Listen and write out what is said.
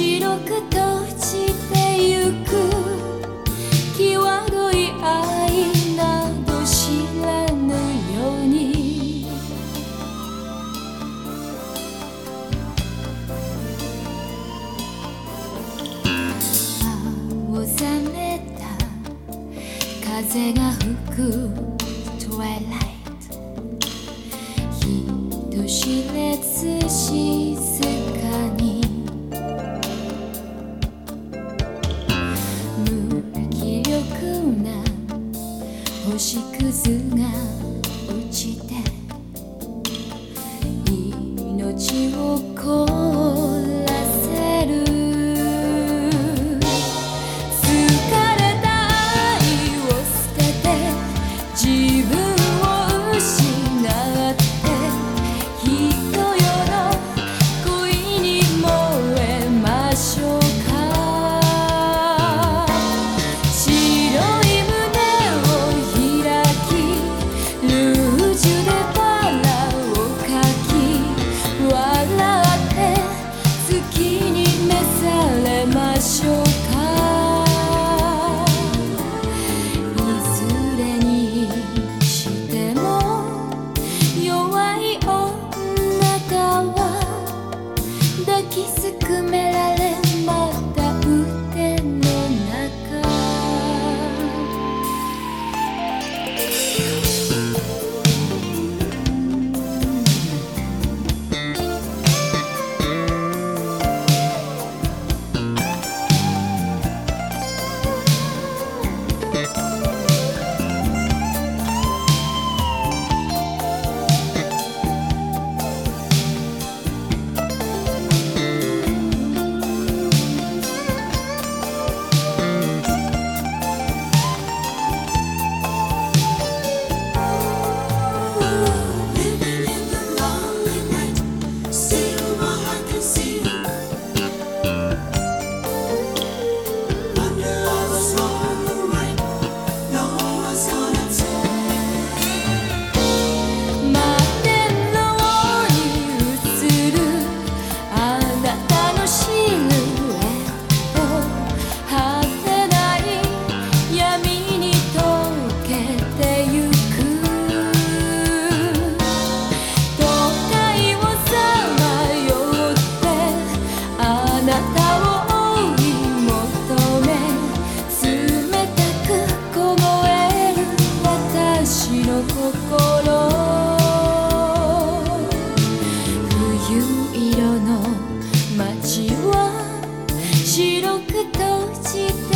白く閉じてゆく。際どい愛など知らぬように。青ざめた風が吹く。Twilight 人知れず静かは白く閉じて